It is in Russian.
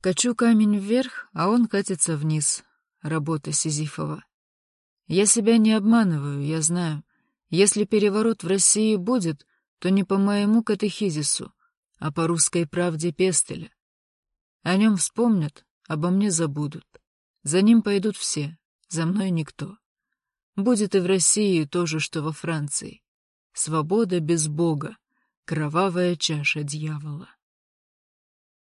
Качу камень вверх, а он катится вниз. Работа Сизифова. Я себя не обманываю, я знаю. Если переворот в России будет, то не по моему катехизису, а по русской правде Пестеля. О нем вспомнят, обо мне забудут. За ним пойдут все, за мной никто. Будет и в России то же, что во Франции. Свобода без Бога, кровавая чаша дьявола.